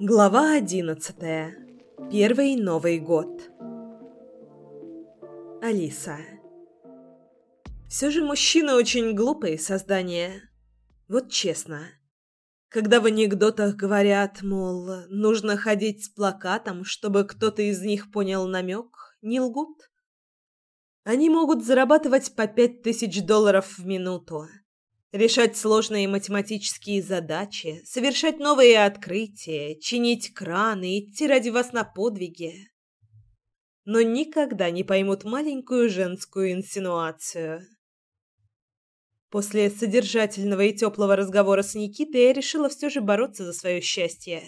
Глава одиннадцатая. Первый Новый год. Алиса. Все же мужчины очень глупые создания. Вот честно. Когда в анекдотах говорят, мол, нужно ходить с плакатом, чтобы кто-то из них понял намек, не лгут. Они могут зарабатывать по пять тысяч долларов в минуту решать сложные математические задачи, совершать новые открытия, чинить краны, идти ради вас на подвиги. Но никогда не поймут маленькую женскую инсинуацию. После содержательного и теплого разговора с Никитой я решила все же бороться за свое счастье.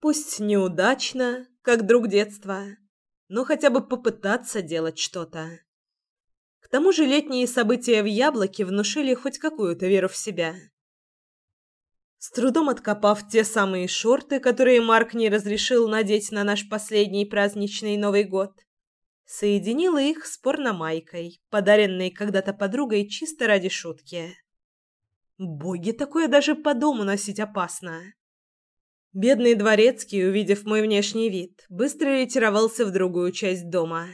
Пусть неудачно, как друг детства, но хотя бы попытаться делать что-то. К тому же летние события в Яблоке внушили хоть какую-то веру в себя. С трудом откопав те самые шорты, которые Марк не разрешил надеть на наш последний праздничный Новый год, соединила их с порномайкой, подаренной когда-то подругой чисто ради шутки. Боги, такое даже по дому носить опасно. Бедный дворецкий, увидев мой внешний вид, быстро ретировался в другую часть дома.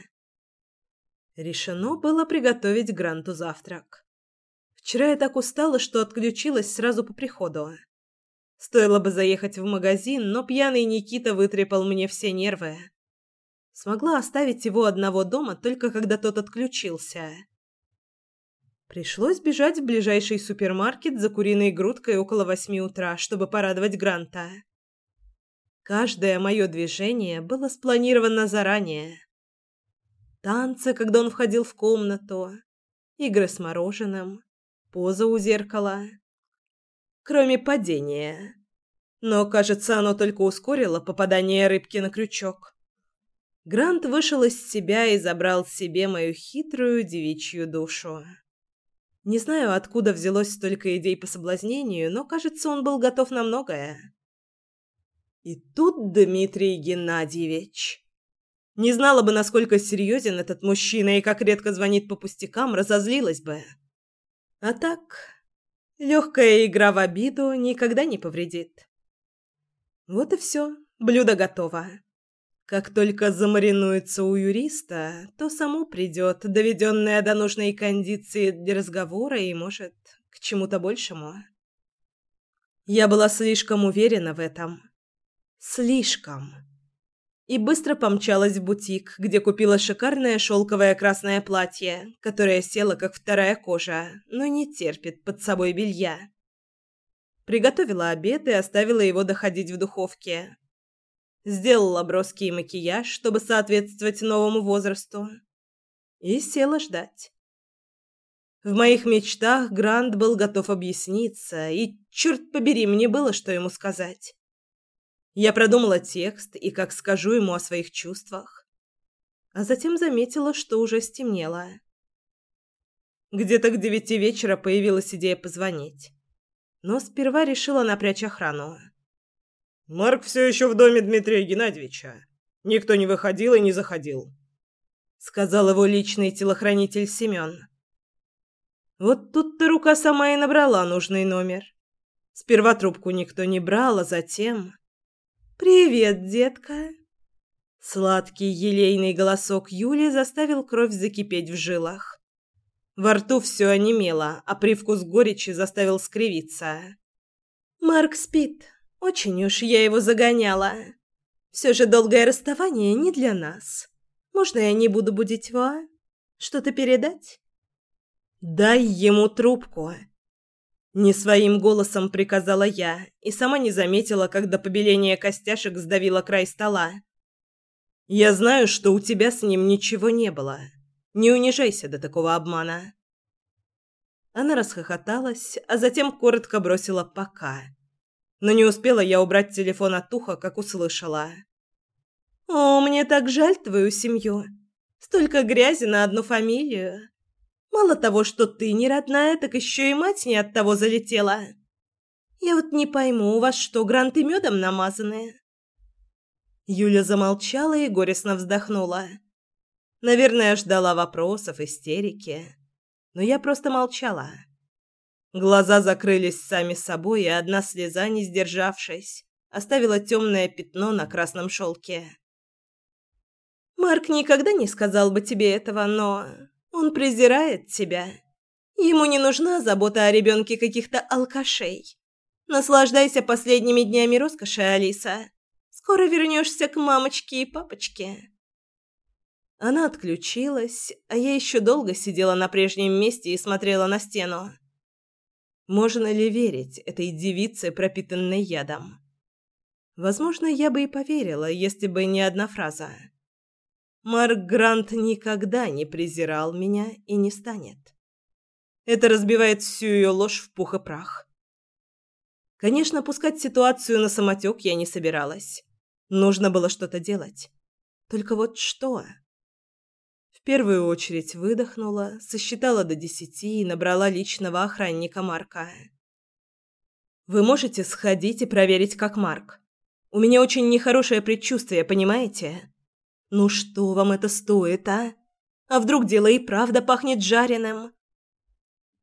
Решено было приготовить Гранту завтрак. Вчера я так устала, что отключилась сразу по приходу. Стоило бы заехать в магазин, но пьяный Никита вытрепал мне все нервы. Смогла оставить его одного дома только когда тот отключился. Пришлось бежать в ближайший супермаркет за куриной грудкой около восьми утра, чтобы порадовать Гранта. Каждое мое движение было спланировано заранее танцы, когда он входил в комнату, игры с мороженым, поза у зеркала. Кроме падения. Но, кажется, оно только ускорило попадание рыбки на крючок. Грант вышел из себя и забрал себе мою хитрую девичью душу. Не знаю, откуда взялось столько идей по соблазнению, но, кажется, он был готов на многое. И тут Дмитрий Геннадьевич... Не знала бы, насколько серьезен этот мужчина и как редко звонит по пустякам, разозлилась бы. А так, легкая игра в обиду никогда не повредит. Вот и все, блюдо готово. Как только замаринуется у юриста, то само придет, доведенное до нужной кондиции для разговора и, может, к чему-то большему. Я была слишком уверена в этом. Слишком и быстро помчалась в бутик, где купила шикарное шелковое красное платье, которое село как вторая кожа, но не терпит под собой белья. Приготовила обед и оставила его доходить в духовке. Сделала броский макияж, чтобы соответствовать новому возрасту. И села ждать. В моих мечтах Грант был готов объясниться, и, черт побери, мне было что ему сказать. Я продумала текст и как скажу ему о своих чувствах. А затем заметила, что уже стемнело. Где-то к девяти вечера появилась идея позвонить. Но сперва решила напрячь охрану. «Марк все еще в доме Дмитрия Геннадьевича. Никто не выходил и не заходил», — сказал его личный телохранитель Семен. Вот тут-то рука сама и набрала нужный номер. Сперва трубку никто не брал, а затем... «Привет, детка!» Сладкий елейный голосок Юли заставил кровь закипеть в жилах. Во рту все онемело, а привкус горечи заставил скривиться. «Марк спит. Очень уж я его загоняла. Все же долгое расставание не для нас. Можно я не буду будить его, а? Что-то передать?» «Дай ему трубку!» Не своим голосом приказала я и сама не заметила, когда побеление костяшек сдавило край стола. Я знаю, что у тебя с ним ничего не было. Не унижайся до такого обмана. Она расхохоталась, а затем коротко бросила «пока». Но не успела я убрать телефон от уха, как услышала. «О, мне так жаль твою семью. Столько грязи на одну фамилию. Мало того, что ты не родная, так еще и мать не от того залетела. Я вот не пойму, у вас что, гранты медом намазаны?» Юля замолчала и горестно вздохнула. Наверное, ждала вопросов, истерики. Но я просто молчала. Глаза закрылись сами собой, и одна слеза, не сдержавшись, оставила темное пятно на красном шелке. «Марк никогда не сказал бы тебе этого, но он презирает тебя. Ему не нужна забота о ребенке каких-то алкашей. Наслаждайся последними днями роскоши, Алиса. Скоро вернешься к мамочке и папочке». Она отключилась, а я еще долго сидела на прежнем месте и смотрела на стену. Можно ли верить этой девице, пропитанной ядом? Возможно, я бы и поверила, если бы не одна фраза. Марк Грант никогда не презирал меня и не станет. Это разбивает всю ее ложь в пух и прах. Конечно, пускать ситуацию на самотек я не собиралась. Нужно было что-то делать. Только вот что? В первую очередь выдохнула, сосчитала до десяти и набрала личного охранника Марка. «Вы можете сходить и проверить, как Марк. У меня очень нехорошее предчувствие, понимаете? Ну что вам это стоит, а? А вдруг дело и правда пахнет жареным?»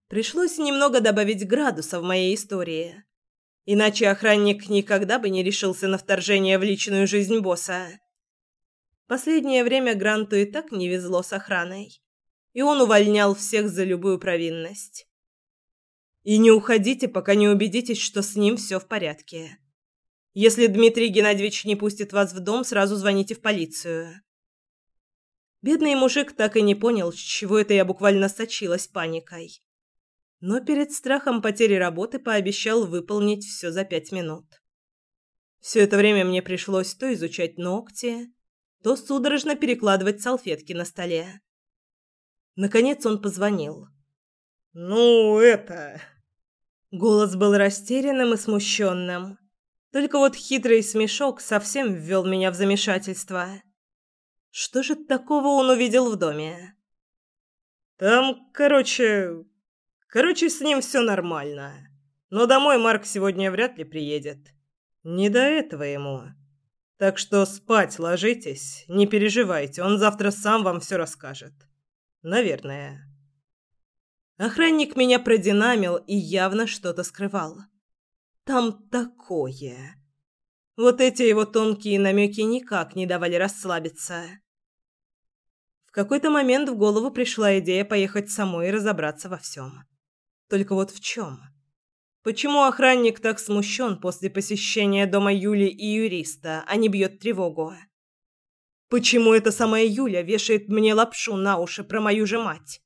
Пришлось немного добавить градуса в моей истории. Иначе охранник никогда бы не решился на вторжение в личную жизнь босса. Последнее время Гранту и так не везло с охраной, и он увольнял всех за любую провинность. И не уходите, пока не убедитесь, что с ним все в порядке. Если Дмитрий Геннадьевич не пустит вас в дом, сразу звоните в полицию. Бедный мужик так и не понял, с чего это я буквально сочилась паникой но перед страхом потери работы пообещал выполнить все за пять минут. Все это время мне пришлось то изучать ногти, то судорожно перекладывать салфетки на столе. Наконец он позвонил. «Ну, это...» Голос был растерянным и смущенным. Только вот хитрый смешок совсем ввел меня в замешательство. Что же такого он увидел в доме? «Там, короче, Короче, с ним все нормально. Но домой Марк сегодня вряд ли приедет. Не до этого ему. Так что спать ложитесь, не переживайте, он завтра сам вам все расскажет. Наверное. Охранник меня продинамил и явно что-то скрывал. Там такое. Вот эти его тонкие намеки никак не давали расслабиться. В какой-то момент в голову пришла идея поехать самой и разобраться во всем. Только вот в чем? Почему охранник так смущен после посещения дома Юли и юриста, а не бьет тревогу? Почему эта самая Юля вешает мне лапшу на уши про мою же мать?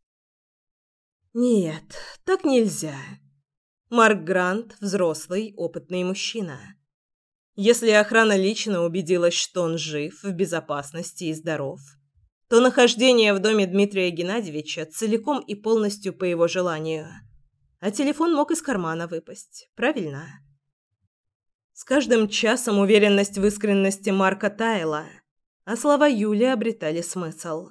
Нет, так нельзя. Марк Грант – взрослый, опытный мужчина. Если охрана лично убедилась, что он жив, в безопасности и здоров, то нахождение в доме Дмитрия Геннадьевича целиком и полностью по его желанию – а телефон мог из кармана выпасть. Правильно? С каждым часом уверенность в искренности Марка таяла, а слова Юли обретали смысл.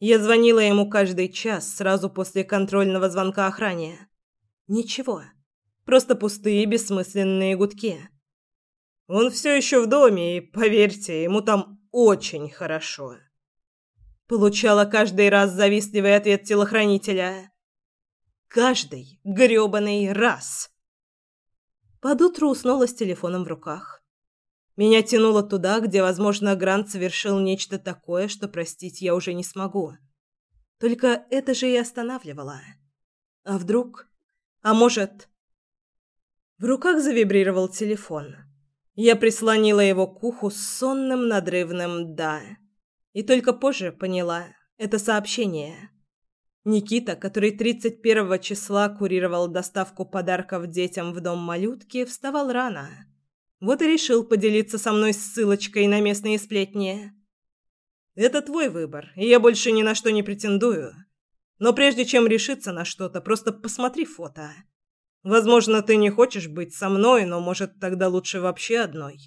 Я звонила ему каждый час сразу после контрольного звонка охране. Ничего. Просто пустые бессмысленные гудки. Он все еще в доме, и, поверьте, ему там очень хорошо. Получала каждый раз завистливый ответ телохранителя. Каждый грёбаный раз. Под утро уснула с телефоном в руках. Меня тянуло туда, где, возможно, Грант совершил нечто такое, что простить я уже не смогу. Только это же и останавливало. А вдруг? А может... В руках завибрировал телефон. Я прислонила его к уху с сонным надрывным «да». И только позже поняла — это сообщение. Никита, который 31 числа курировал доставку подарков детям в дом малютки, вставал рано. Вот и решил поделиться со мной ссылочкой на местные сплетни. Это твой выбор, и я больше ни на что не претендую. Но прежде чем решиться на что-то, просто посмотри фото. Возможно, ты не хочешь быть со мной, но, может, тогда лучше вообще одной.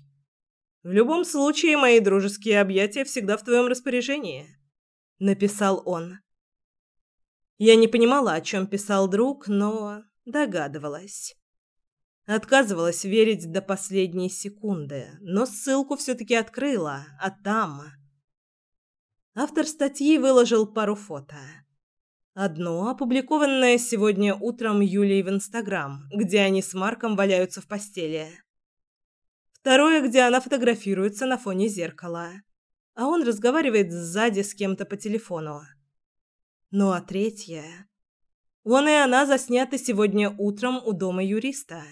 В любом случае, мои дружеские объятия всегда в твоем распоряжении, написал он. Я не понимала, о чем писал друг, но догадывалась. Отказывалась верить до последней секунды, но ссылку все-таки открыла, а там... Автор статьи выложил пару фото. Одно, опубликованное сегодня утром Юлей в Инстаграм, где они с Марком валяются в постели. Второе, где она фотографируется на фоне зеркала, а он разговаривает сзади с кем-то по телефону. Ну а третье... Он и она засняты сегодня утром у дома юриста.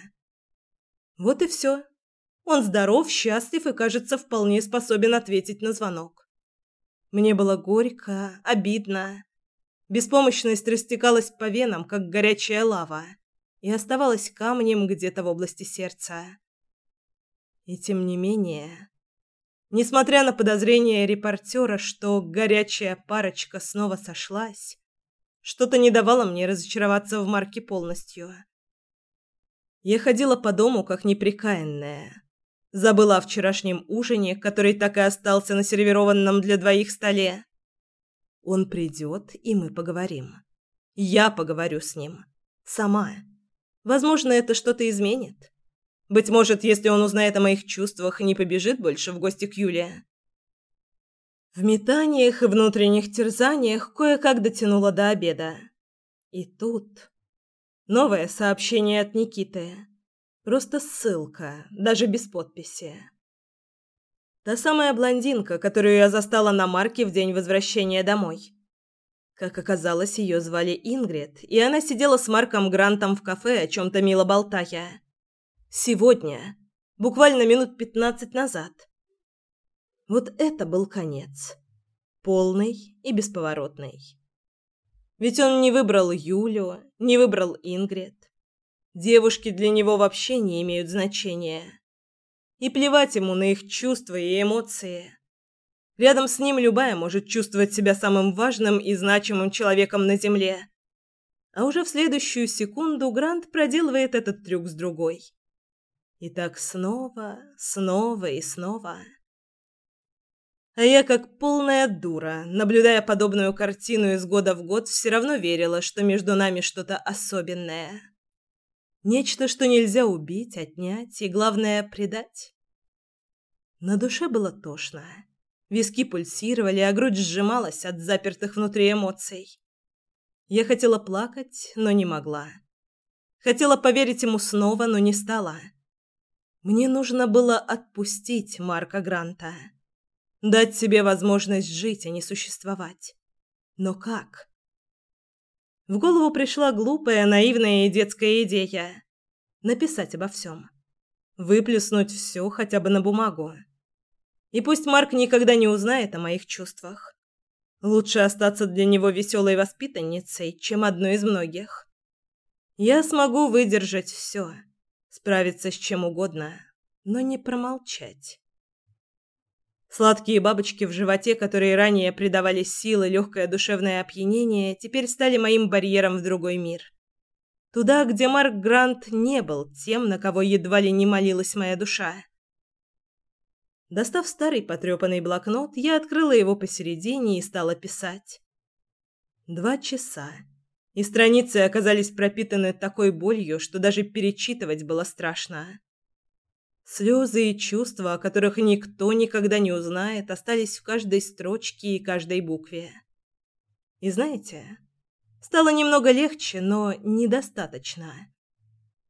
Вот и все. Он здоров, счастлив и, кажется, вполне способен ответить на звонок. Мне было горько, обидно. Беспомощность растекалась по венам, как горячая лава, и оставалась камнем где-то в области сердца. И тем не менее, несмотря на подозрения репортера, что горячая парочка снова сошлась, что-то не давало мне разочароваться в Марке полностью. Я ходила по дому как неприкаянная. Забыла о вчерашнем ужине, который так и остался на сервированном для двоих столе. Он придет, и мы поговорим. Я поговорю с ним. Сама. Возможно, это что-то изменит. Быть может, если он узнает о моих чувствах, не побежит больше в гости к Юле. В метаниях и внутренних терзаниях кое-как дотянула до обеда. И тут новое сообщение от Никиты. Просто ссылка, даже без подписи. Та самая блондинка, которую я застала на марке в день возвращения домой. Как оказалось, ее звали Ингрид, и она сидела с Марком Грантом в кафе, о чем-то мило болтая. Сегодня, буквально минут пятнадцать назад. Вот это был конец. Полный и бесповоротный. Ведь он не выбрал Юлю, не выбрал Ингрид. Девушки для него вообще не имеют значения. И плевать ему на их чувства и эмоции. Рядом с ним любая может чувствовать себя самым важным и значимым человеком на земле. А уже в следующую секунду Грант проделывает этот трюк с другой. И так снова, снова и снова. А я, как полная дура, наблюдая подобную картину из года в год, все равно верила, что между нами что-то особенное. Нечто, что нельзя убить, отнять и, главное, предать. На душе было тошно. Виски пульсировали, а грудь сжималась от запертых внутри эмоций. Я хотела плакать, но не могла. Хотела поверить ему снова, но не стала. Мне нужно было отпустить Марка Гранта. Дать себе возможность жить, а не существовать. Но как? В голову пришла глупая, наивная и детская идея. Написать обо всем. Выплеснуть все хотя бы на бумагу. И пусть Марк никогда не узнает о моих чувствах. Лучше остаться для него веселой воспитанницей, чем одной из многих. Я смогу выдержать все, справиться с чем угодно, но не промолчать. Сладкие бабочки в животе, которые ранее придавали силы, легкое душевное опьянение, теперь стали моим барьером в другой мир. Туда, где Марк Грант не был тем, на кого едва ли не молилась моя душа. Достав старый потрепанный блокнот, я открыла его посередине и стала писать. Два часа. И страницы оказались пропитаны такой болью, что даже перечитывать было страшно. Слезы и чувства, о которых никто никогда не узнает, остались в каждой строчке и каждой букве. И знаете, стало немного легче, но недостаточно.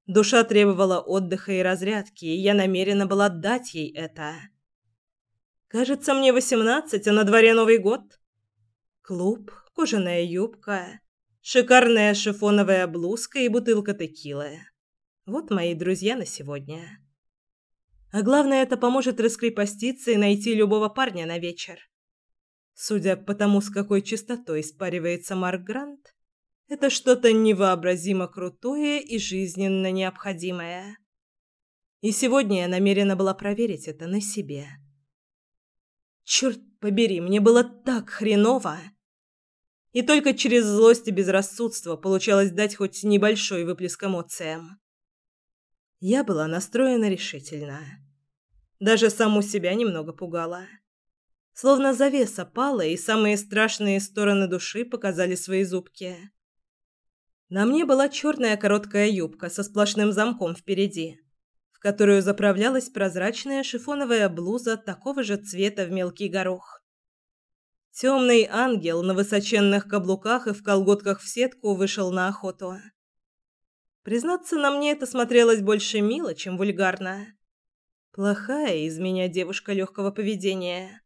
Душа требовала отдыха и разрядки, и я намерена была дать ей это. Кажется, мне восемнадцать, а на дворе Новый год. Клуб, кожаная юбка, шикарная шифоновая блузка и бутылка текилы. Вот мои друзья на сегодня. А главное, это поможет раскрепоститься и найти любого парня на вечер. Судя по тому, с какой частотой спаривается Марк Грант, это что-то невообразимо крутое и жизненно необходимое. И сегодня я намерена была проверить это на себе. Черт побери, мне было так хреново. И только через злость и безрассудство получалось дать хоть небольшой выплеск эмоциям. Я была настроена решительно. Даже саму себя немного пугала. Словно завеса пала, и самые страшные стороны души показали свои зубки. На мне была черная короткая юбка со сплошным замком впереди, в которую заправлялась прозрачная шифоновая блуза такого же цвета в мелкий горох. Темный ангел на высоченных каблуках и в колготках в сетку вышел на охоту. Признаться, на мне это смотрелось больше мило, чем вульгарно. Плохая из меня девушка легкого поведения.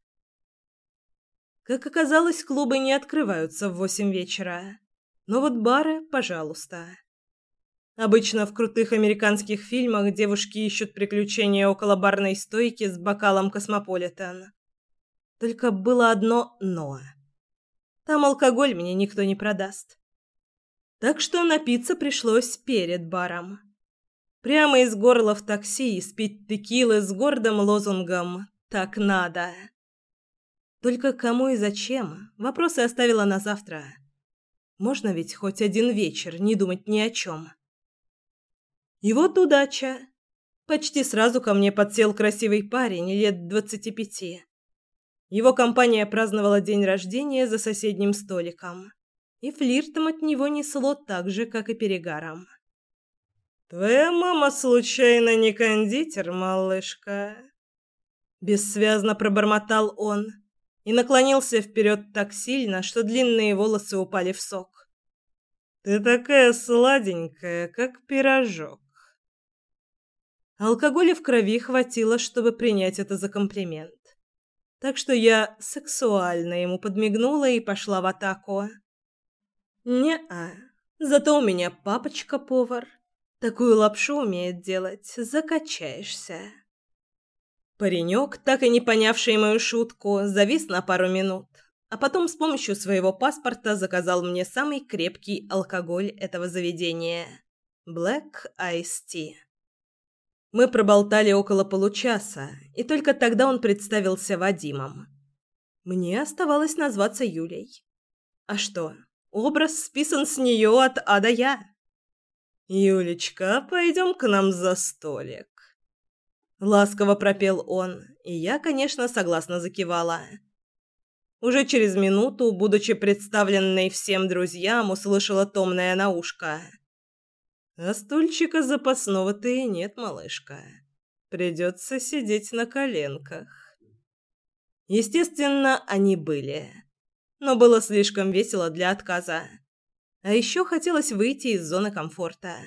Как оказалось, клубы не открываются в восемь вечера. Но вот бары, пожалуйста. Обычно в крутых американских фильмах девушки ищут приключения около барной стойки с бокалом Космополитен. Только было одно «но». Там алкоголь мне никто не продаст. Так что напиться пришлось перед баром. Прямо из горла в такси спить текилы с гордым лозунгом «Так надо». Только кому и зачем, вопросы оставила на завтра. Можно ведь хоть один вечер не думать ни о чем. И вот удача. Почти сразу ко мне подсел красивый парень лет двадцати пяти. Его компания праздновала день рождения за соседним столиком, и флиртом от него несло так же, как и перегаром. «Твоя мама случайно не кондитер, малышка?» Бессвязно пробормотал он и наклонился вперед так сильно, что длинные волосы упали в сок. «Ты такая сладенькая, как пирожок». Алкоголя в крови хватило, чтобы принять это за комплимент. Так что я сексуально ему подмигнула и пошла в атаку. «Не-а, зато у меня папочка-повар. Такую лапшу умеет делать, закачаешься». Паренек, так и не понявший мою шутку, завис на пару минут, а потом с помощью своего паспорта заказал мне самый крепкий алкоголь этого заведения – Black Ice Tea. Мы проболтали около получаса, и только тогда он представился Вадимом. Мне оставалось назваться Юлей. А что, образ списан с нее от А до Я. «Юлечка, пойдем к нам за столик». Ласково пропел он, и я, конечно, согласно закивала. Уже через минуту, будучи представленной всем друзьям, услышала томное наушко. «А стульчика запасного-то и нет, малышка. Придется сидеть на коленках». Естественно, они были. Но было слишком весело для отказа. А еще хотелось выйти из зоны комфорта.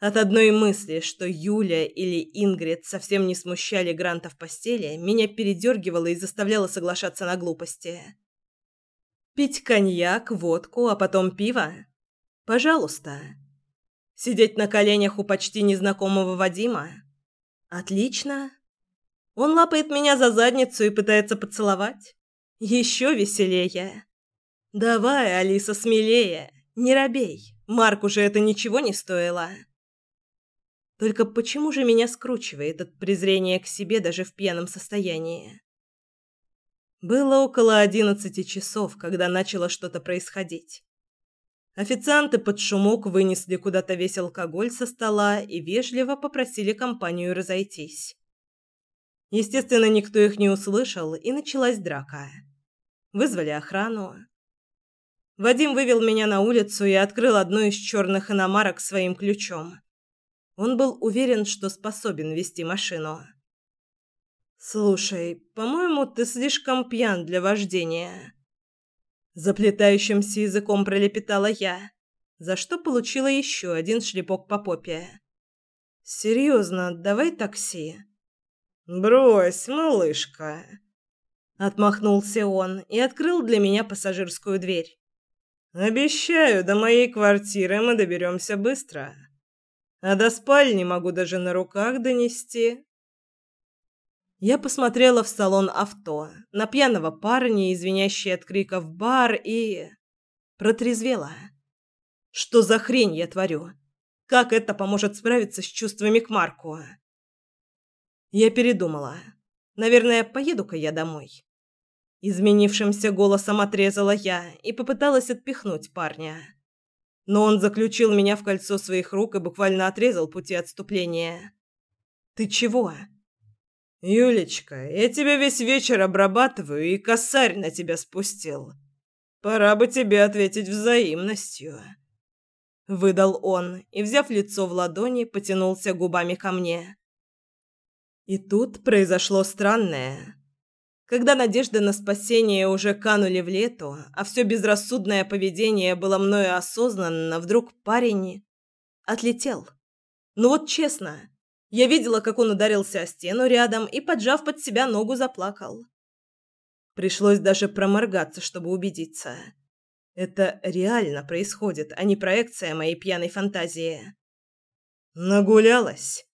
От одной мысли, что Юля или Ингрид совсем не смущали Гранта в постели, меня передергивало и заставляло соглашаться на глупости. Пить коньяк, водку, а потом пиво? Пожалуйста. Сидеть на коленях у почти незнакомого Вадима? Отлично. Он лапает меня за задницу и пытается поцеловать? Еще веселее. Давай, Алиса, смелее. Не робей. Марку же это ничего не стоило. Только почему же меня скручивает от презрения к себе даже в пьяном состоянии? Было около одиннадцати часов, когда начало что-то происходить. Официанты под шумок вынесли куда-то весь алкоголь со стола и вежливо попросили компанию разойтись. Естественно, никто их не услышал, и началась драка. Вызвали охрану. Вадим вывел меня на улицу и открыл одну из черных иномарок своим ключом. Он был уверен, что способен вести машину. «Слушай, по-моему, ты слишком пьян для вождения». Заплетающимся языком пролепетала я, за что получила еще один шлепок по попе. «Серьезно, давай такси». «Брось, малышка!» Отмахнулся он и открыл для меня пассажирскую дверь. «Обещаю, до моей квартиры мы доберемся быстро» а до спальни могу даже на руках донести. Я посмотрела в салон авто, на пьяного парня, извиняющий от криков бар, и... протрезвела. Что за хрень я творю? Как это поможет справиться с чувствами к Марку? Я передумала. Наверное, поеду-ка я домой. Изменившимся голосом отрезала я и попыталась отпихнуть парня но он заключил меня в кольцо своих рук и буквально отрезал пути отступления. «Ты чего?» «Юлечка, я тебя весь вечер обрабатываю и косарь на тебя спустил. Пора бы тебе ответить взаимностью». Выдал он и, взяв лицо в ладони, потянулся губами ко мне. И тут произошло странное. Когда надежды на спасение уже канули в лету, а все безрассудное поведение было мною осознанно, вдруг парень отлетел. Ну вот честно, Я видела, как он ударился о стену рядом и, поджав под себя ногу, заплакал. Пришлось даже проморгаться, чтобы убедиться. Это реально происходит, а не проекция моей пьяной фантазии. Нагулялась.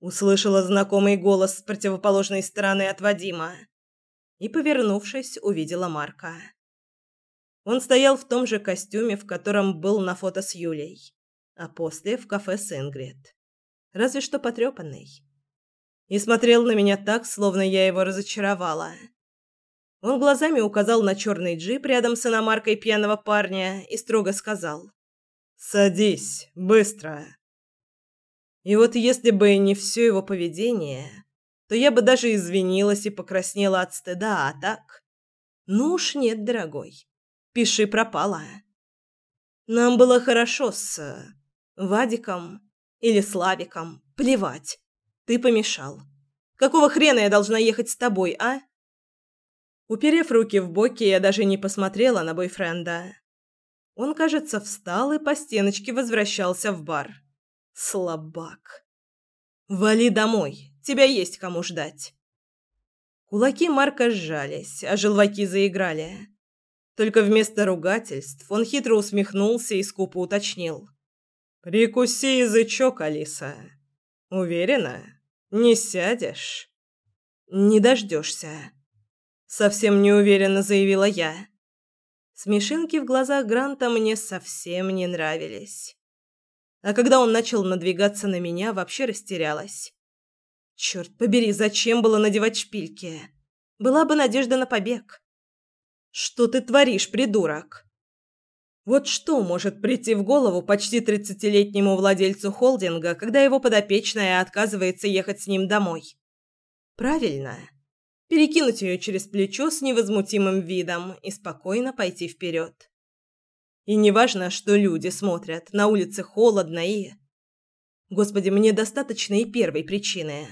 Услышала знакомый голос с противоположной стороны от Вадима и, повернувшись, увидела Марка. Он стоял в том же костюме, в котором был на фото с Юлей, а после в кафе с Ингрид. Разве что потрепанный. И смотрел на меня так, словно я его разочаровала. Он глазами указал на черный джип рядом с иномаркой пьяного парня и строго сказал «Садись, быстро». И вот если бы не все его поведение, то я бы даже извинилась и покраснела от стыда, а так... Ну уж нет, дорогой. Пиши пропало. Нам было хорошо с... Вадиком или Славиком. Плевать. Ты помешал. Какого хрена я должна ехать с тобой, а? Уперев руки в боки, я даже не посмотрела на бойфренда. Он, кажется, встал и по стеночке возвращался в бар. Слабак. «Вали домой. Тебя есть кому ждать». Кулаки Марка сжались, а желваки заиграли. Только вместо ругательств он хитро усмехнулся и скупо уточнил. «Прикуси язычок, Алиса. Уверена? Не сядешь?» «Не дождешься», — совсем неуверенно заявила я. Смешинки в глазах Гранта мне совсем не нравились. А когда он начал надвигаться на меня, вообще растерялась. Черт побери, зачем было надевать шпильки? Была бы надежда на побег. Что ты творишь, придурок? Вот что может прийти в голову почти тридцатилетнему владельцу холдинга, когда его подопечная отказывается ехать с ним домой? Правильно. Перекинуть ее через плечо с невозмутимым видом и спокойно пойти вперед. И неважно, что люди смотрят, на улице холодно и... Господи, мне достаточно и первой причины.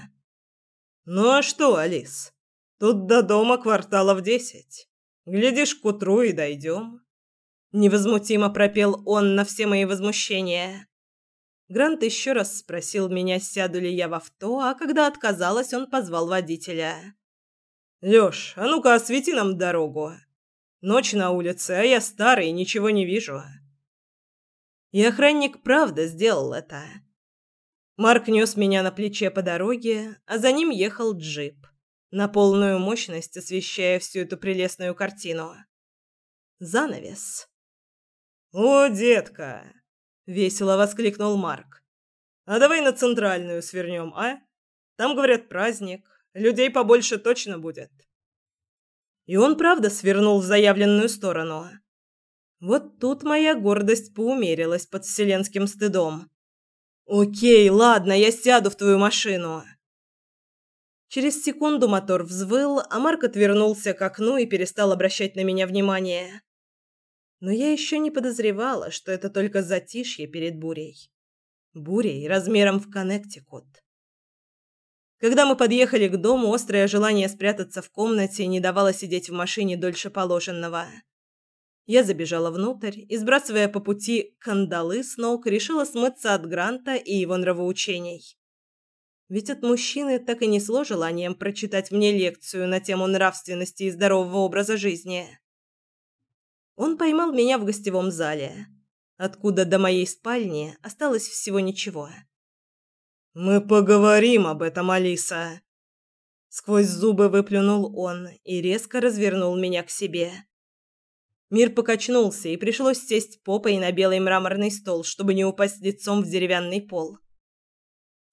Ну а что, Алис? Тут до дома кварталов десять. Глядишь, к утру и дойдем. Невозмутимо пропел он на все мои возмущения. Грант еще раз спросил меня, сяду ли я в авто, а когда отказалась, он позвал водителя. «Лёш, а ну-ка освети нам дорогу. Ночь на улице, а я старый, ничего не вижу. И охранник правда сделал это. Марк нес меня на плече по дороге, а за ним ехал джип, на полную мощность освещая всю эту прелестную картину. Занавес. «О, детка!» — весело воскликнул Марк. «А давай на центральную свернем, а? Там, говорят, праздник. Людей побольше точно будет». И он правда свернул в заявленную сторону. Вот тут моя гордость поумерилась под вселенским стыдом. «Окей, ладно, я сяду в твою машину». Через секунду мотор взвыл, а Марк отвернулся к окну и перестал обращать на меня внимание. Но я еще не подозревала, что это только затишье перед бурей. Бурей размером в Коннектикут. Когда мы подъехали к дому, острое желание спрятаться в комнате не давало сидеть в машине дольше положенного. Я забежала внутрь и, сбрасывая по пути кандалы с ног, решила смыться от Гранта и его нравоучений. Ведь от мужчины так и не шло желанием прочитать мне лекцию на тему нравственности и здорового образа жизни. Он поймал меня в гостевом зале, откуда до моей спальни осталось всего ничего. Мы поговорим об этом, Алиса. Сквозь зубы выплюнул он и резко развернул меня к себе. Мир покачнулся, и пришлось сесть попой на белый мраморный стол, чтобы не упасть лицом в деревянный пол.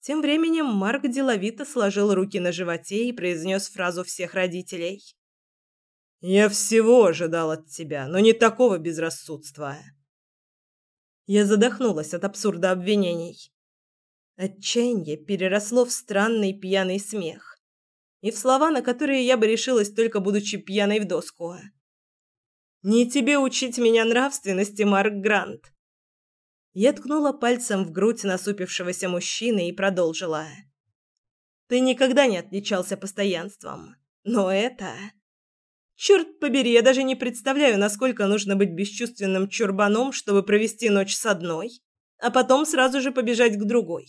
Тем временем Марк деловито сложил руки на животе и произнес фразу всех родителей. «Я всего ожидал от тебя, но не такого безрассудства». Я задохнулась от абсурда обвинений. Отчаяние переросло в странный пьяный смех и в слова, на которые я бы решилась только будучи пьяной в доску. «Не тебе учить меня нравственности, Марк Грант!» Я ткнула пальцем в грудь насупившегося мужчины и продолжила. «Ты никогда не отличался постоянством, но это...» Черт побери, я даже не представляю, насколько нужно быть бесчувственным чурбаном, чтобы провести ночь с одной, а потом сразу же побежать к другой.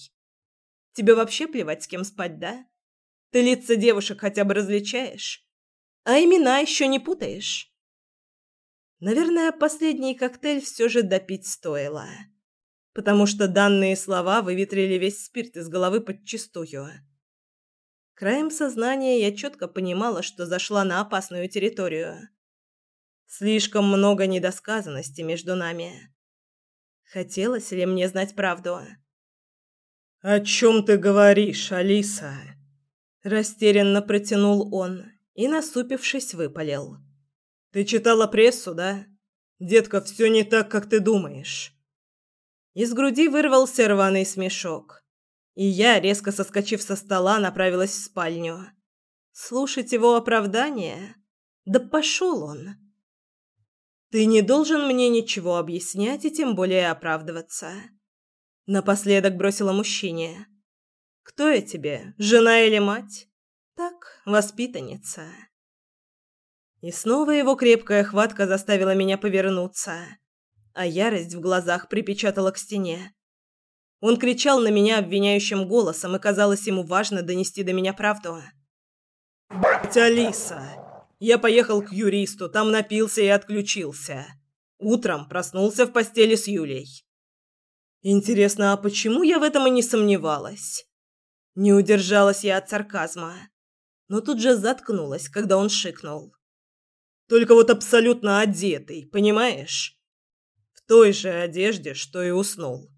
Тебе вообще плевать, с кем спать, да? Ты лица девушек хотя бы различаешь? А имена еще не путаешь?» Наверное, последний коктейль все же допить стоило, потому что данные слова выветрили весь спирт из головы подчистую. Краем сознания я четко понимала, что зашла на опасную территорию. Слишком много недосказанности между нами. Хотелось ли мне знать правду? «О чем ты говоришь, Алиса?» Растерянно протянул он и, насупившись, выпалил. «Ты читала прессу, да? Детка, все не так, как ты думаешь». Из груди вырвался рваный смешок. И я, резко соскочив со стола, направилась в спальню. Слушать его оправдание? Да пошел он! Ты не должен мне ничего объяснять и тем более оправдываться. Напоследок бросила мужчине. Кто я тебе, жена или мать? Так, воспитанница. И снова его крепкая хватка заставила меня повернуться, а ярость в глазах припечатала к стене. Он кричал на меня обвиняющим голосом, и казалось ему важно донести до меня правду. «Бать, Алиса! Я поехал к юристу, там напился и отключился. Утром проснулся в постели с Юлей. Интересно, а почему я в этом и не сомневалась? Не удержалась я от сарказма, но тут же заткнулась, когда он шикнул. Только вот абсолютно одетый, понимаешь? В той же одежде, что и уснул.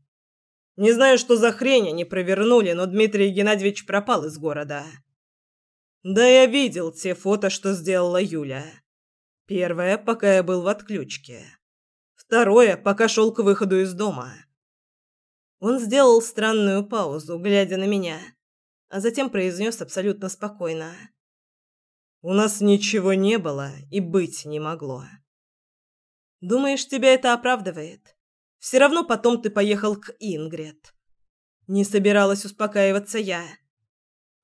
Не знаю, что за хрень они провернули, но Дмитрий Геннадьевич пропал из города. Да я видел те фото, что сделала Юля. Первое, пока я был в отключке. Второе, пока шел к выходу из дома. Он сделал странную паузу, глядя на меня, а затем произнес абсолютно спокойно. «У нас ничего не было и быть не могло». «Думаешь, тебя это оправдывает?» Все равно потом ты поехал к Ингрид. Не собиралась успокаиваться я.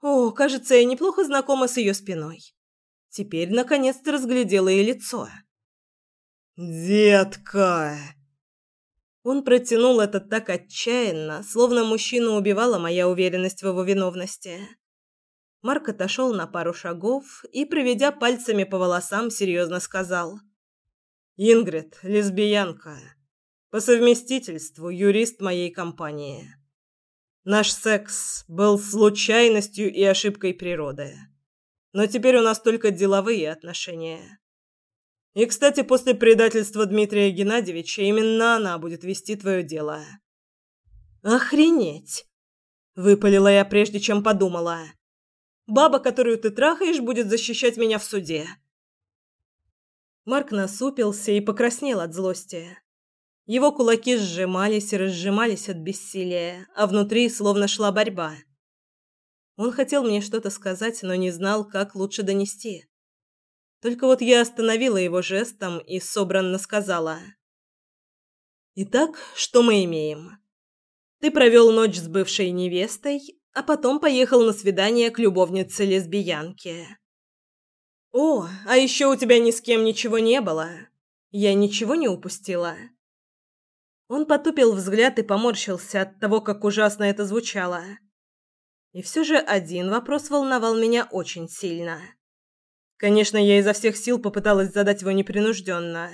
О, кажется, я неплохо знакома с ее спиной. Теперь наконец-то разглядела и лицо. Детка. Он протянул это так отчаянно, словно мужчину убивала моя уверенность в его виновности. Марк отошел на пару шагов и, проведя пальцами по волосам, серьезно сказал: "Ингрид, лесбиянка. По совместительству юрист моей компании. Наш секс был случайностью и ошибкой природы. Но теперь у нас только деловые отношения. И, кстати, после предательства Дмитрия Геннадьевича именно она будет вести твое дело. Охренеть, выпалила я прежде, чем подумала. Баба, которую ты трахаешь, будет защищать меня в суде. Марк насупился и покраснел от злости. Его кулаки сжимались и разжимались от бессилия, а внутри словно шла борьба. Он хотел мне что-то сказать, но не знал, как лучше донести. Только вот я остановила его жестом и собранно сказала: "Итак, что мы имеем? Ты провел ночь с бывшей невестой, а потом поехал на свидание к любовнице лесбиянке. О, а еще у тебя ни с кем ничего не было. Я ничего не упустила?" Он потупил взгляд и поморщился от того, как ужасно это звучало. И все же один вопрос волновал меня очень сильно. Конечно, я изо всех сил попыталась задать его непринужденно.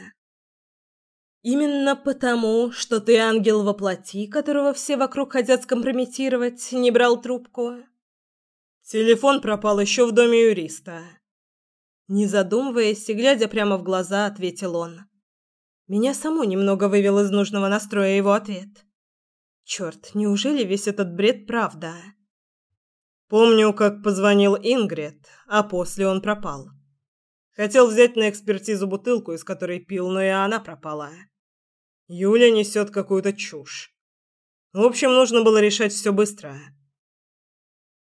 «Именно потому, что ты ангел во плоти, которого все вокруг хотят скомпрометировать, не брал трубку?» «Телефон пропал еще в доме юриста». Не задумываясь и глядя прямо в глаза, ответил он. Меня саму немного вывел из нужного настроя его ответ. Черт, неужели весь этот бред правда? Помню, как позвонил Ингрид, а после он пропал. Хотел взять на экспертизу бутылку, из которой пил, но и она пропала. Юля несет какую-то чушь. В общем, нужно было решать все быстро.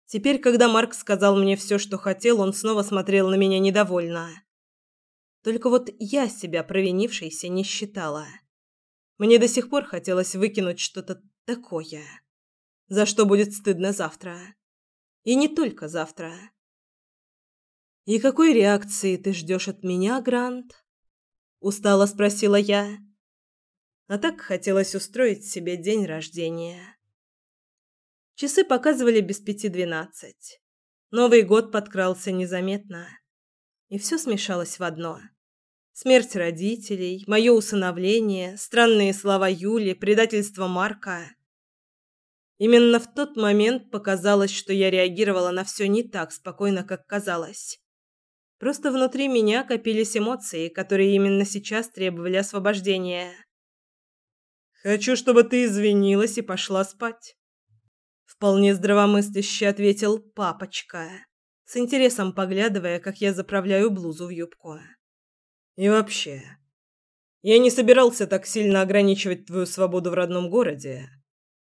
Теперь, когда Марк сказал мне все, что хотел, он снова смотрел на меня недовольно. Только вот я себя провинившейся не считала. Мне до сих пор хотелось выкинуть что-то такое, за что будет стыдно завтра. И не только завтра. «И какой реакции ты ждешь от меня, Грант?» Устало спросила я. А так хотелось устроить себе день рождения. Часы показывали без пяти двенадцать. Новый год подкрался незаметно. И все смешалось в одно. Смерть родителей, мое усыновление, странные слова Юли, предательство Марка. Именно в тот момент показалось, что я реагировала на все не так спокойно, как казалось. Просто внутри меня копились эмоции, которые именно сейчас требовали освобождения. «Хочу, чтобы ты извинилась и пошла спать», — вполне здравомысляще ответил папочка, с интересом поглядывая, как я заправляю блузу в юбку. И вообще, я не собирался так сильно ограничивать твою свободу в родном городе,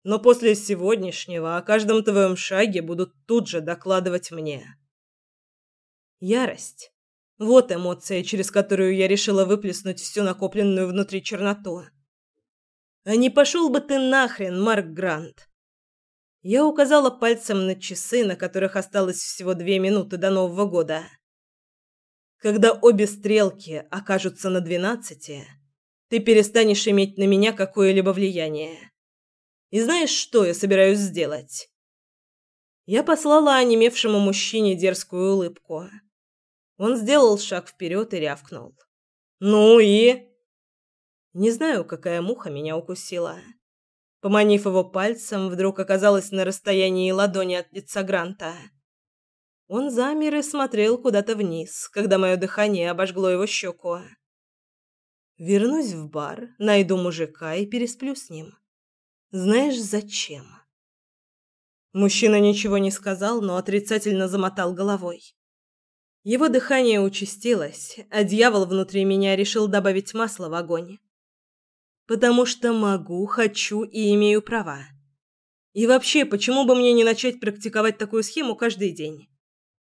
но после сегодняшнего о каждом твоем шаге будут тут же докладывать мне. Ярость. Вот эмоция, через которую я решила выплеснуть всю накопленную внутри черноту. А не пошел бы ты нахрен, Марк Грант. Я указала пальцем на часы, на которых осталось всего две минуты до Нового года. Когда обе стрелки окажутся на двенадцати, ты перестанешь иметь на меня какое-либо влияние. И знаешь, что я собираюсь сделать? Я послала онемевшему мужчине дерзкую улыбку. Он сделал шаг вперед и рявкнул. «Ну и?» Не знаю, какая муха меня укусила. Поманив его пальцем, вдруг оказалась на расстоянии ладони от лица Гранта. Он замер и смотрел куда-то вниз, когда мое дыхание обожгло его щеку. Вернусь в бар, найду мужика и пересплю с ним. Знаешь, зачем? Мужчина ничего не сказал, но отрицательно замотал головой. Его дыхание участилось, а дьявол внутри меня решил добавить масла в огонь. Потому что могу, хочу и имею права. И вообще, почему бы мне не начать практиковать такую схему каждый день?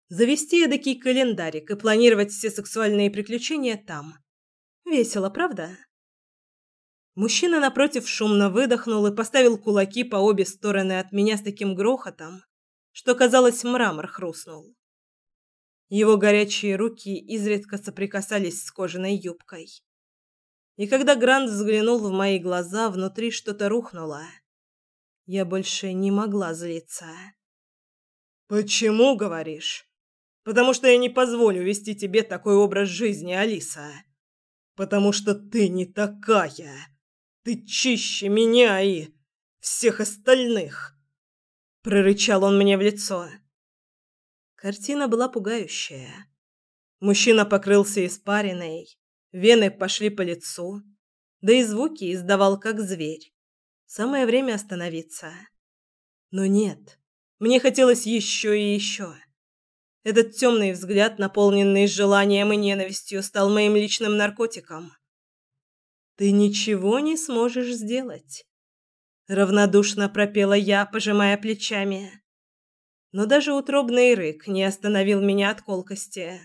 Завести эдакий календарик и планировать все сексуальные приключения там. Весело, правда? Мужчина напротив шумно выдохнул и поставил кулаки по обе стороны от меня с таким грохотом, что, казалось, мрамор хрустнул. Его горячие руки изредка соприкасались с кожаной юбкой. И когда Грант взглянул в мои глаза, внутри что-то рухнуло. Я больше не могла злиться. «Почему, говоришь?» Потому что я не позволю вести тебе такой образ жизни, Алиса. Потому что ты не такая. Ты чище меня и всех остальных. Прорычал он мне в лицо. Картина была пугающая. Мужчина покрылся испариной, вены пошли по лицу, да и звуки издавал как зверь. Самое время остановиться. Но нет, мне хотелось еще и еще. Этот темный взгляд, наполненный желанием и ненавистью, стал моим личным наркотиком. Ты ничего не сможешь сделать, равнодушно пропела я, пожимая плечами. Но даже утробный рык не остановил меня от колкости.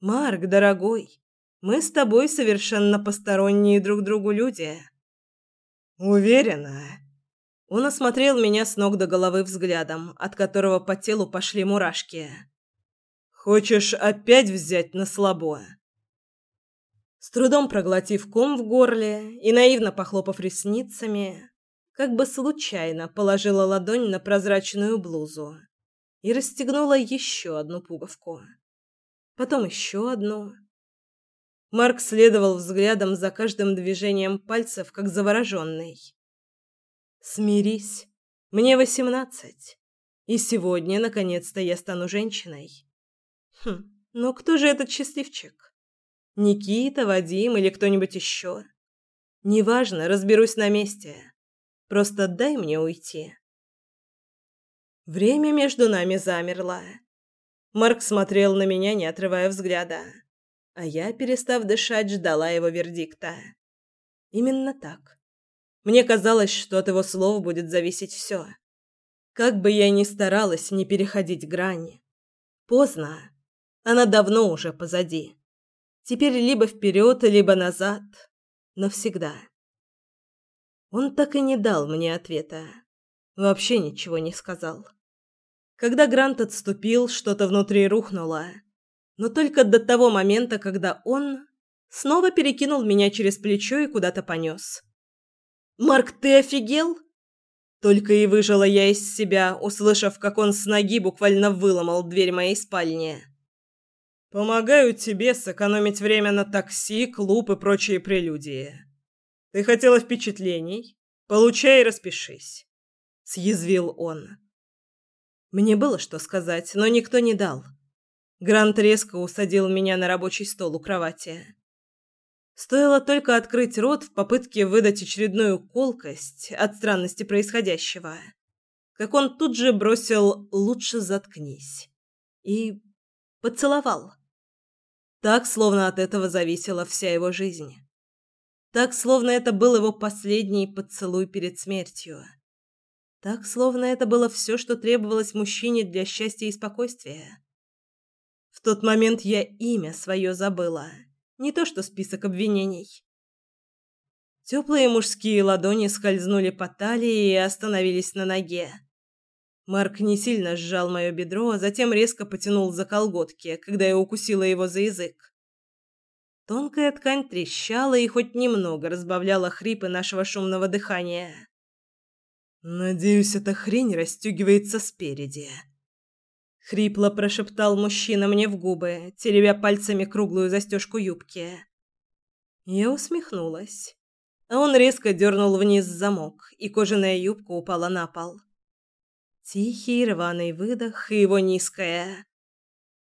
Марк, дорогой, мы с тобой совершенно посторонние друг другу люди. Уверена. Он осмотрел меня с ног до головы взглядом, от которого по телу пошли мурашки. Хочешь опять взять на слабо? С трудом проглотив ком в горле и наивно похлопав ресницами, как бы случайно положила ладонь на прозрачную блузу и расстегнула еще одну пуговку. Потом еще одну. Марк следовал взглядом за каждым движением пальцев, как завороженный. «Смирись. Мне восемнадцать. И сегодня, наконец-то, я стану женщиной. Хм, ну кто же этот счастливчик? Никита, Вадим или кто-нибудь еще? Неважно, разберусь на месте. Просто дай мне уйти. Время между нами замерло. Марк смотрел на меня, не отрывая взгляда, а я, перестав дышать, ждала его вердикта. Именно так. Мне казалось, что от его слов будет зависеть все. Как бы я ни старалась не переходить грани. Поздно. Она давно уже позади. Теперь либо вперед, либо назад. Навсегда. Он так и не дал мне ответа. Вообще ничего не сказал. Когда Грант отступил, что-то внутри рухнуло. Но только до того момента, когда он снова перекинул меня через плечо и куда-то понес. «Марк, ты офигел?» Только и выжила я из себя, услышав, как он с ноги буквально выломал дверь моей спальни. «Помогаю тебе сэкономить время на такси, клуб и прочие прелюдии. Ты хотела впечатлений? Получай и распишись», — съязвил он. Мне было что сказать, но никто не дал. Грант резко усадил меня на рабочий стол у кровати. Стоило только открыть рот в попытке выдать очередную колкость от странности происходящего, как он тут же бросил «лучше заткнись» и поцеловал. Так, словно от этого зависела вся его жизнь. Так, словно это был его последний поцелуй перед смертью. Так, словно это было все, что требовалось мужчине для счастья и спокойствия. В тот момент я имя свое забыла. Не то что список обвинений. Теплые мужские ладони скользнули по талии и остановились на ноге. Марк не сильно сжал мое бедро, а затем резко потянул за колготки, когда я укусила его за язык. Тонкая ткань трещала и хоть немного разбавляла хрипы нашего шумного дыхания. «Надеюсь, эта хрень расстегивается спереди», хрипло прошептал мужчина мне в губы, теребя пальцами круглую застежку юбки. Я усмехнулась. А он резко дернул вниз замок, и кожаная юбка упала на пол. Тихий рваный выдох и его низкая.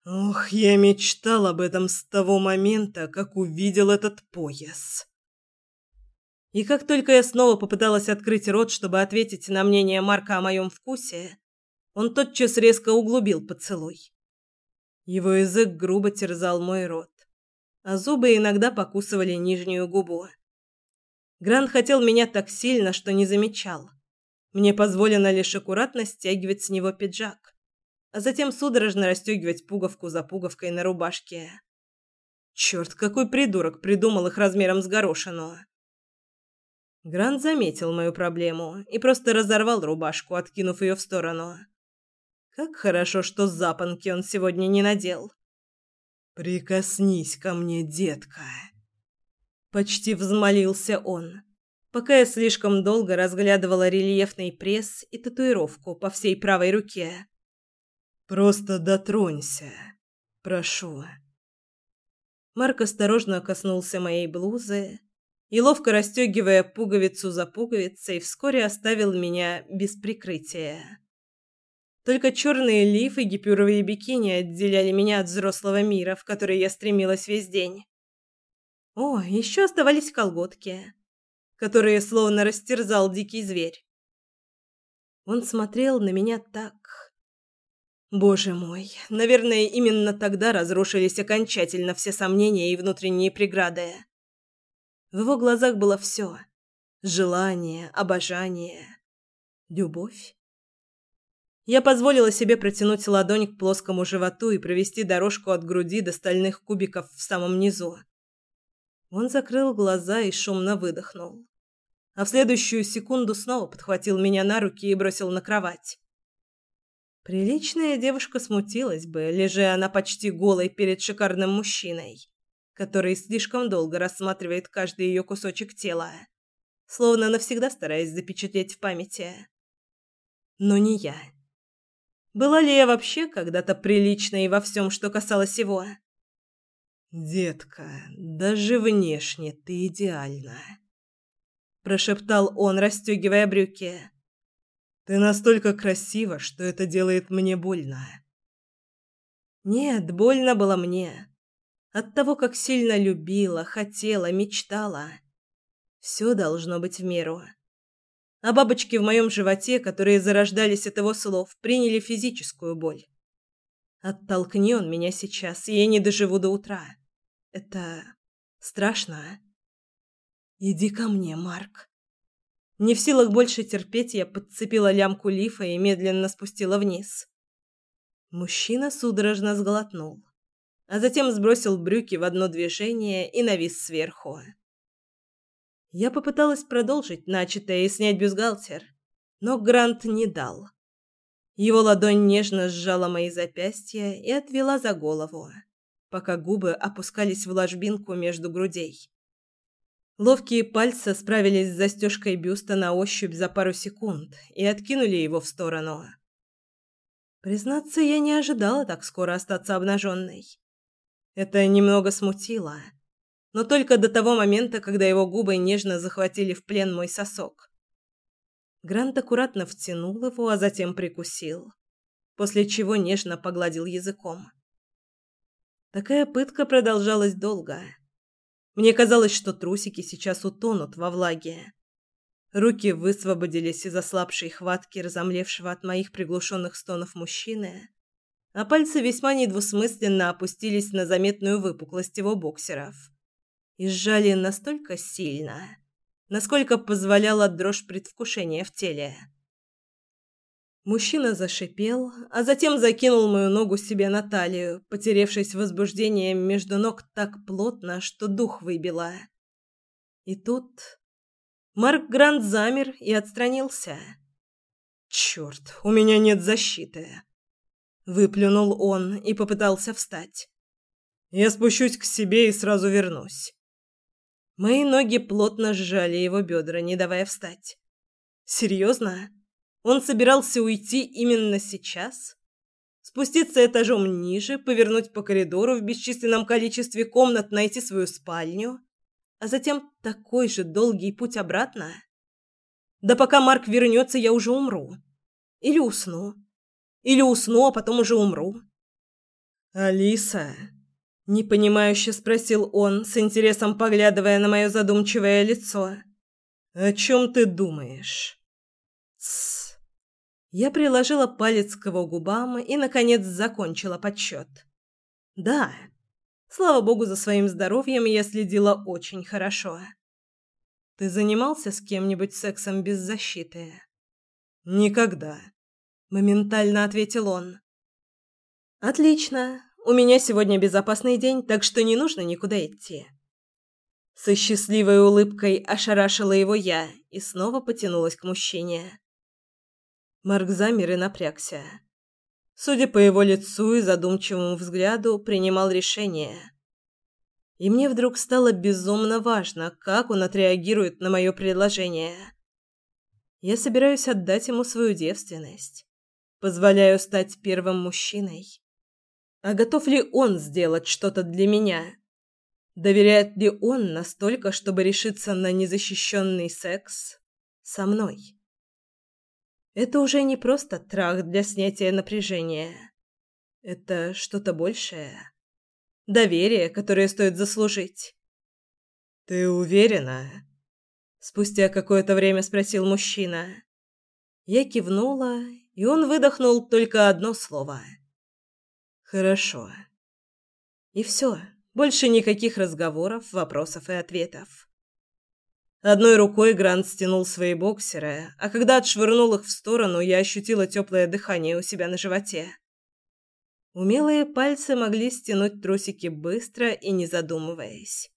Ох, я мечтал об этом с того момента, как увидел этот пояс. И как только я снова попыталась открыть рот, чтобы ответить на мнение Марка о моем вкусе, он тотчас резко углубил поцелуй. Его язык грубо терзал мой рот, а зубы иногда покусывали нижнюю губу. Грант хотел меня так сильно, что не замечал. Мне позволено лишь аккуратно стягивать с него пиджак, а затем судорожно расстегивать пуговку за пуговкой на рубашке. Черт, какой придурок придумал их размером с горошину. Грант заметил мою проблему и просто разорвал рубашку, откинув ее в сторону. Как хорошо, что запонки он сегодня не надел. Прикоснись ко мне, детка. Почти взмолился он, пока я слишком долго разглядывала рельефный пресс и татуировку по всей правой руке. Просто дотронься, прошу. Марк осторожно коснулся моей блузы и ловко расстегивая пуговицу за пуговицей, вскоре оставил меня без прикрытия. Только черные лифы и гипюровые бикини отделяли меня от взрослого мира, в который я стремилась весь день. О, еще оставались колготки, которые словно растерзал дикий зверь. Он смотрел на меня так. Боже мой, наверное, именно тогда разрушились окончательно все сомнения и внутренние преграды. В его глазах было все: желание, обожание, любовь. Я позволила себе протянуть ладонь к плоскому животу и провести дорожку от груди до стальных кубиков в самом низу. Он закрыл глаза и шумно выдохнул. А в следующую секунду снова подхватил меня на руки и бросил на кровать. Приличная девушка смутилась бы, лежа она почти голой перед шикарным мужчиной, который слишком долго рассматривает каждый ее кусочек тела, словно навсегда стараясь запечатлеть в памяти. Но не я. Была ли я вообще когда-то приличной во всем, что касалось его? «Детка, даже внешне ты идеальна», — прошептал он, расстегивая брюки. «Ты настолько красива, что это делает мне больно». Нет, больно было мне. От того, как сильно любила, хотела, мечтала. Все должно быть в меру а бабочки в моем животе, которые зарождались от его слов, приняли физическую боль. Оттолкни он меня сейчас, и я не доживу до утра. Это страшно. Иди ко мне, Марк. Не в силах больше терпеть, я подцепила лямку лифа и медленно спустила вниз. Мужчина судорожно сглотнул, а затем сбросил брюки в одно движение и навис сверху. Я попыталась продолжить начатое и снять бюстгальтер, но Грант не дал. Его ладонь нежно сжала мои запястья и отвела за голову, пока губы опускались в ложбинку между грудей. Ловкие пальцы справились с застежкой бюста на ощупь за пару секунд и откинули его в сторону. Признаться, я не ожидала так скоро остаться обнаженной. Это немного смутило, но только до того момента, когда его губы нежно захватили в плен мой сосок. Грант аккуратно втянул его, а затем прикусил, после чего нежно погладил языком. Такая пытка продолжалась долго. Мне казалось, что трусики сейчас утонут во влаге. Руки высвободились из ослабшей хватки разомлевшего от моих приглушенных стонов мужчины, а пальцы весьма недвусмысленно опустились на заметную выпуклость его боксеров и сжали настолько сильно, насколько позволяла дрожь предвкушения в теле. Мужчина зашипел, а затем закинул мою ногу себе на талию, потеревшись возбуждением между ног так плотно, что дух выбило. И тут Марк Грант замер и отстранился. «Черт, у меня нет защиты!» Выплюнул он и попытался встать. «Я спущусь к себе и сразу вернусь». Мои ноги плотно сжали его бедра, не давая встать. «Серьезно?» Он собирался уйти именно сейчас? Спуститься этажом ниже, повернуть по коридору в бесчисленном количестве комнат, найти свою спальню, а затем такой же долгий путь обратно? Да пока Марк вернется, я уже умру. Или усну. Или усну, а потом уже умру. «Алиса?» — непонимающе спросил он, с интересом поглядывая на мое задумчивое лицо. «О чем ты думаешь?» «Тссс!» Я приложила палец к его губам и, наконец, закончила подсчет. Да, слава богу, за своим здоровьем я следила очень хорошо. Ты занимался с кем-нибудь сексом без защиты? Никогда, моментально ответил он. Отлично. У меня сегодня безопасный день, так что не нужно никуда идти. Со счастливой улыбкой ошарашила его я и снова потянулась к мужчине. Марк замер и напрягся. Судя по его лицу и задумчивому взгляду, принимал решение. И мне вдруг стало безумно важно, как он отреагирует на мое предложение. Я собираюсь отдать ему свою девственность. Позволяю стать первым мужчиной. А готов ли он сделать что-то для меня? Доверяет ли он настолько, чтобы решиться на незащищенный секс со мной? Это уже не просто трах для снятия напряжения. Это что-то большее. Доверие, которое стоит заслужить. «Ты уверена?» Спустя какое-то время спросил мужчина. Я кивнула, и он выдохнул только одно слово. «Хорошо». И все. Больше никаких разговоров, вопросов и ответов. Одной рукой Грант стянул свои боксеры, а когда отшвырнул их в сторону, я ощутила теплое дыхание у себя на животе. Умелые пальцы могли стянуть трусики быстро и не задумываясь.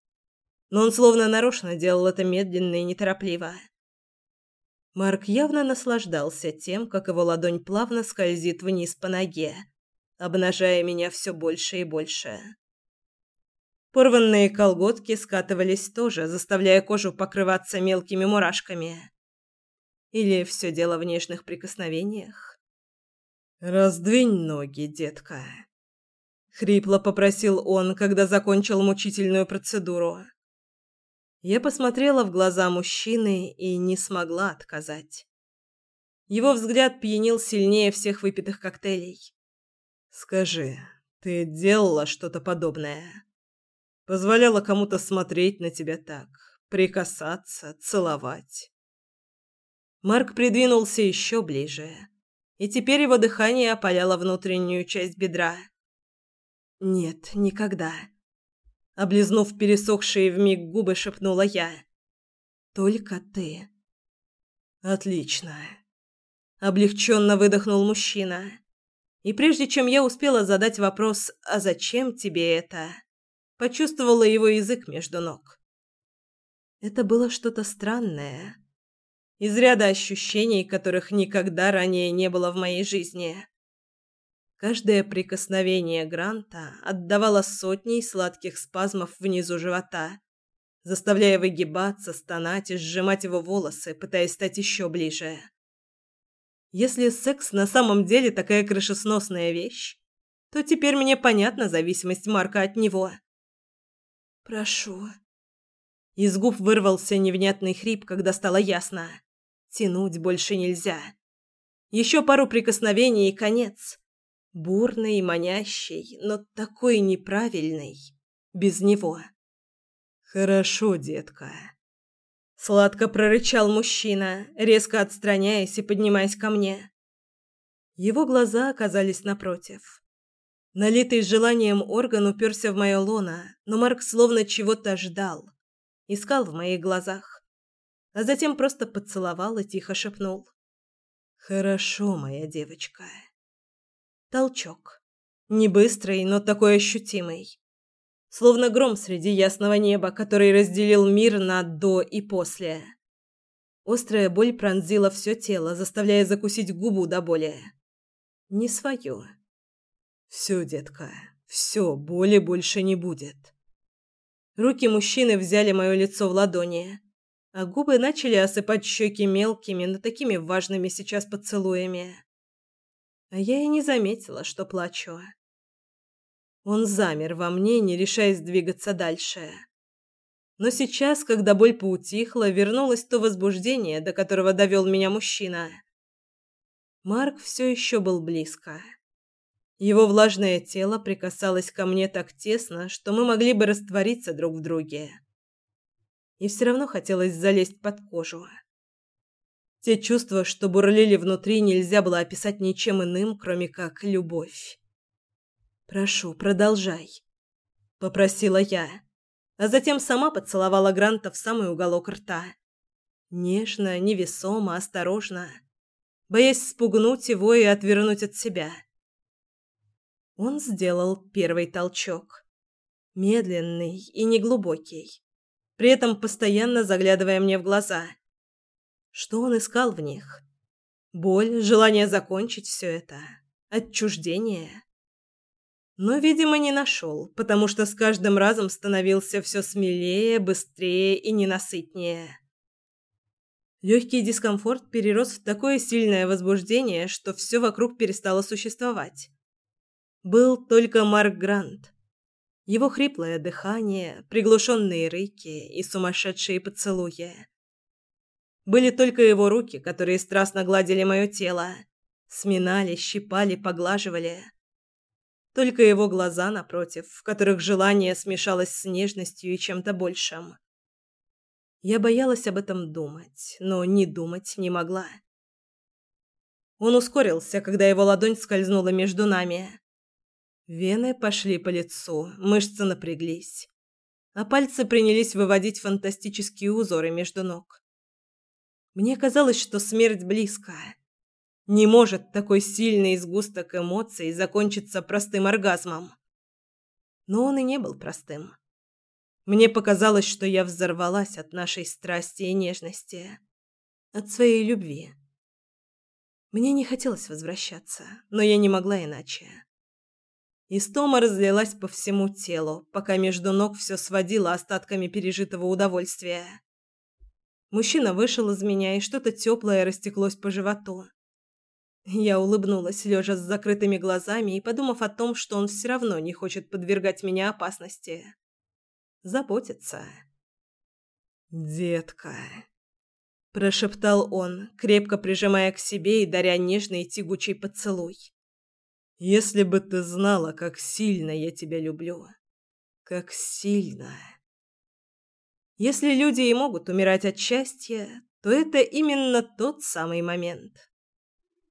Но он словно нарочно делал это медленно и неторопливо. Марк явно наслаждался тем, как его ладонь плавно скользит вниз по ноге, обнажая меня все больше и больше. Порванные колготки скатывались тоже, заставляя кожу покрываться мелкими мурашками. Или все дело в нежных прикосновениях? «Раздвинь ноги, детка», — хрипло попросил он, когда закончил мучительную процедуру. Я посмотрела в глаза мужчины и не смогла отказать. Его взгляд пьянил сильнее всех выпитых коктейлей. «Скажи, ты делала что-то подобное?» Позволяла кому-то смотреть на тебя так, прикасаться, целовать. Марк придвинулся еще ближе, и теперь его дыхание опаляло внутреннюю часть бедра. Нет, никогда. Облизнув пересохшие вмиг губы, шепнула я: "Только ты". Отлично. Облегченно выдохнул мужчина. И прежде чем я успела задать вопрос: "А зачем тебе это?" почувствовала его язык между ног. Это было что-то странное, из ряда ощущений, которых никогда ранее не было в моей жизни. Каждое прикосновение Гранта отдавало сотней сладких спазмов внизу живота, заставляя выгибаться, стонать и сжимать его волосы, пытаясь стать еще ближе. Если секс на самом деле такая крышесносная вещь, то теперь мне понятна зависимость Марка от него. «Прошу». Из губ вырвался невнятный хрип, когда стало ясно. Тянуть больше нельзя. Еще пару прикосновений и конец. Бурный и манящий, но такой неправильный. Без него. «Хорошо, детка». Сладко прорычал мужчина, резко отстраняясь и поднимаясь ко мне. Его глаза оказались напротив. Налитый желанием орган уперся в мое лоно, но Марк словно чего-то ждал. Искал в моих глазах. А затем просто поцеловал и тихо шепнул. «Хорошо, моя девочка». Толчок. Не быстрый, но такой ощутимый. Словно гром среди ясного неба, который разделил мир на «до» и «после». Острая боль пронзила все тело, заставляя закусить губу до боли. Не свою. Все, детка, все, боли больше не будет. Руки мужчины взяли мое лицо в ладони, а губы начали осыпать щеки мелкими, но такими важными сейчас поцелуями. А я и не заметила, что плачу. Он замер во мне, не решаясь двигаться дальше. Но сейчас, когда боль поутихла, вернулось то возбуждение, до которого довел меня мужчина. Марк все еще был близко. Его влажное тело прикасалось ко мне так тесно, что мы могли бы раствориться друг в друге. И все равно хотелось залезть под кожу. Те чувства, что бурлили внутри, нельзя было описать ничем иным, кроме как любовь. «Прошу, продолжай», — попросила я, а затем сама поцеловала Гранта в самый уголок рта. Нежно, невесомо, осторожно, боясь спугнуть его и отвернуть от себя. Он сделал первый толчок. Медленный и неглубокий. При этом постоянно заглядывая мне в глаза. Что он искал в них? Боль, желание закончить все это, отчуждение. Но, видимо, не нашел, потому что с каждым разом становился все смелее, быстрее и ненасытнее. Легкий дискомфорт перерос в такое сильное возбуждение, что все вокруг перестало существовать был только Марк Грант. Его хриплое дыхание, приглушенные рыки и сумасшедшие поцелуи. Были только его руки, которые страстно гладили мое тело, сминали, щипали, поглаживали. Только его глаза напротив, в которых желание смешалось с нежностью и чем-то большим. Я боялась об этом думать, но не думать не могла. Он ускорился, когда его ладонь скользнула между нами. Вены пошли по лицу, мышцы напряглись, а пальцы принялись выводить фантастические узоры между ног. Мне казалось, что смерть близко. Не может такой сильный сгусток эмоций закончиться простым оргазмом. Но он и не был простым. Мне показалось, что я взорвалась от нашей страсти и нежности, от своей любви. Мне не хотелось возвращаться, но я не могла иначе. Истома разлилась по всему телу, пока между ног все сводило остатками пережитого удовольствия. Мужчина вышел из меня, и что-то теплое растеклось по животу. Я улыбнулась, лежа с закрытыми глазами и подумав о том, что он все равно не хочет подвергать меня опасности. Заботится. «Детка», – прошептал он, крепко прижимая к себе и даря нежный тягучий поцелуй. Если бы ты знала, как сильно я тебя люблю. Как сильно. Если люди и могут умирать от счастья, то это именно тот самый момент.